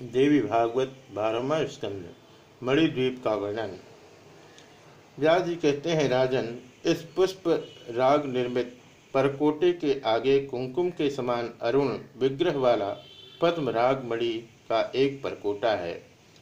देवी भागवत बारहवा स्कंद, मणिद्वीप का वर्णन। व्यास जी कहते हैं, राजन, इस पुष्प राग निर्मित परकोटे के आगे कुंकुम के समान अरुण विग्रह वाला पद्म राग मणि का एक परकोटा है।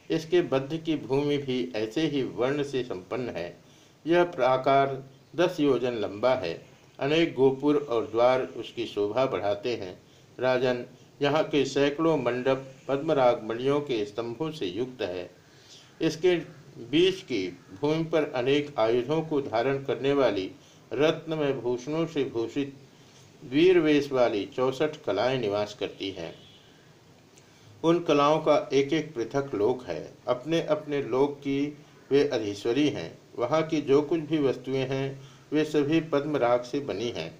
इसके बद्ध की भूमि भी ऐसे ही वर्ण से संपन्न है। यह प्राकार दस योजन लंबा है। अनेक गोपुर और द्वार उसकी शोभा बढ़ाते हैं। राजन यहाँ के सैकड़ों मंडप पद्मराग मणियों के स्तंभों से युक्त है। इसके बीच की भूमि पर अनेक आयुधों को धारण करने वाली रत्न में भूषणों से भूषित वीरवेश वाली चौसठ कलाएँ निवास करती हैं। उन कलाओं का एक एक पृथक लोक है। अपने अपने लोक की वे अधीश्वरी हैं। वहाँ की जो कुछ भी वस्तुएँ हैं, वे सभी पद्मराग से बनी हैं।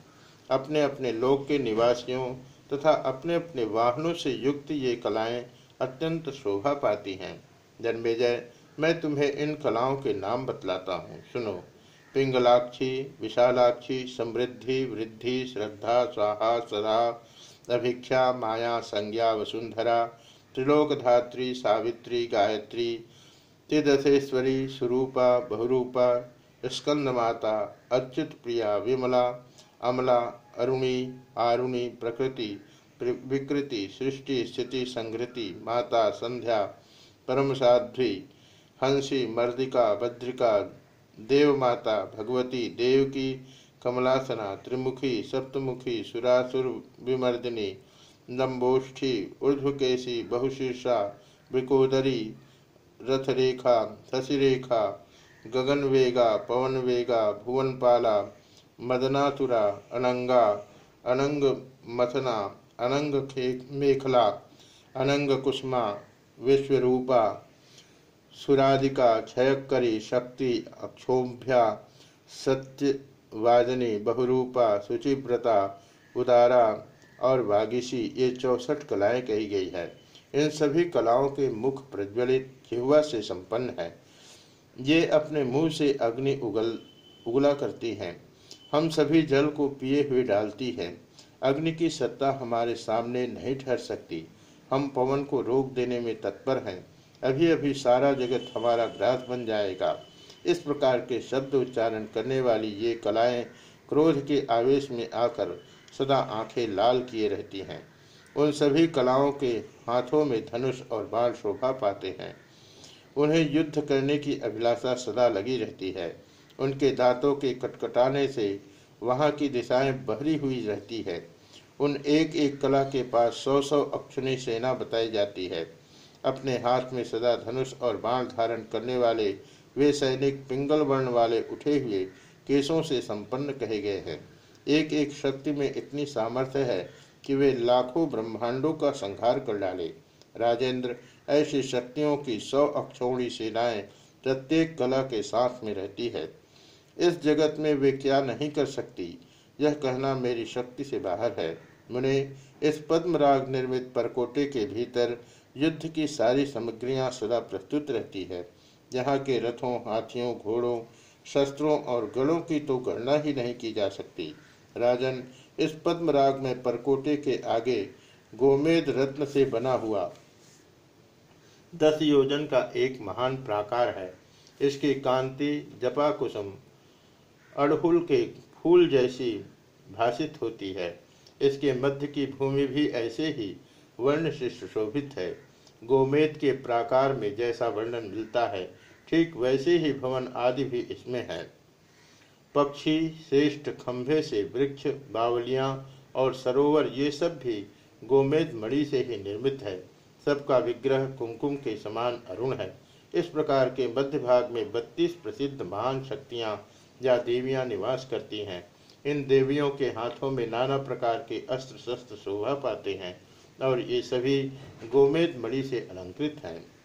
अपने अपने लोक के निवासियों तथा अपने अपने वाहनों से युक्त ये कलाएँ अत्यंत शोभा पाती हैं। जन्मेजय मैं तुम्हें इन कलाओं के नाम बतलाता हूँ। सुनो। पिंगलाक्षी, विशालाक्षी, समृद्धि, वृद्धि, श्रद्धा, स्वाहा, सदा, अभिक्षा, माया, संज्ञा, वसुंधरा, त्रिलोकधात्री, सावित्री, गायत्री त्रिदशेश्वरी स्वरूपा बहुरूपा, स्कंदमाता, अच्युत प्रिया, विमला, अमला अरुणी, आरुणी, प्रकृति विकृति, सृष्टि, स्थिति संहृति माता, संध्या परम साध्वी हँसी, मर्दिका भद्रिका देवमाता, भगवती, देवकी, कमलासना, त्रिमुखी, सप्तमुखी, सुरासुर, विमर्दिनी, लंबोष्ठी ऊर्ध्वकेशी बहुशीर्षा, विकोदरी, रथरेखा, शशिरेखा, गगनवेगा, पवनवेगा, भुवनपाला मदनातुरा अनंगा, अनंग मथना, अनंग मेखला, अनंग कुष्मा विश्वरूपा, सुराधिका, क्षयकरी, शक्ति अक्षोभ्या सत्यवादिनी, बहुरूपा शुचिव्रता उदारा और वागिशी, ये चौसठ कलाएँ कही गई है। इन सभी कलाओं के मुख प्रज्वलित जिह्वा से संपन्न है। ये अपने मुँह से अग्नि उगल, उगला करती हैं। हम सभी जल को पिए हुए डालती है। अग्नि की सत्ता हमारे सामने नहीं ठहर सकती। हम पवन को रोक देने में तत्पर हैं। अभी अभी सारा जगत हमारा ग्रास बन जाएगा। इस प्रकार के शब्द उच्चारण करने वाली ये कलाएँ क्रोध के आवेश में आकर सदा आँखें लाल किए रहती हैं। उन सभी कलाओं के हाथों में धनुष और बाल शोभा पाते हैं। उन्हें युद्ध करने की अभिलाषा सदा लगी रहती है। उनके दांतों के कटकटाने से वहाँ की दिशाएँ बहरी हुई रहती है। उन एक एक कला के पास सौ सौ अक्षुणी सेना बताई जाती है। अपने हाथ में सदा धनुष और बाण धारण करने वाले, वे सैनिक पिंगल वर्ण वाले उठे हुए केसों से संपन्न कहे गए हैं। एक एक शक्ति में इतनी सामर्थ्य है कि वे लाखों ब्रह्मांडों का संहार कर डाले। राजेंद्र, ऐसी शक्तियों की सौ अक्षौणी सेनाएँ प्रत्येक कला के साथ में रहती है। इस जगत में वे क्या नहीं कर सकती? यह कहना मेरी शक्ति से बाहर है। मुने, इस पद्मराग निर्मित परकोटे के भीतर युद्ध की सारी सामग्रियाँ सदा प्रस्तुत रहती है। यहाँ के रथों, हाथियों, घोड़ों, शस्त्रों और गढ़ों की तो गणना ही नहीं की जा सकती। राजन, इस पद्मराग में परकोटे के आगे गोमेद रत्न से बना हुआ दस योजन का एक महान प्राकार है। इसकी कांति जपा कुसुम अड़हुल के फूल जैसी भाषित होती है। इसके मध्य की भूमि भी ऐसे ही वर्ण से सुशोभित है। गोमेद के प्राकार में जैसा वर्णन मिलता है, ठीक वैसे ही भवन आदि भी इसमें है। पक्षी, श्रेष्ठ खंभे से वृक्ष, बावलियाँ और सरोवर, ये सब भी गोमेद मणि से ही निर्मित है। सबका विग्रह कुमकुम के समान अरुण है। इस प्रकार के मध्य भाग में बत्तीस प्रसिद्ध महान शक्तियाँ या देवियाँ निवास करती हैं। इन देवियों के हाथों में नाना प्रकार के अस्त्र शस्त्र शोभा पाते हैं और ये सभी गोमेद मणि से अलंकृत हैं।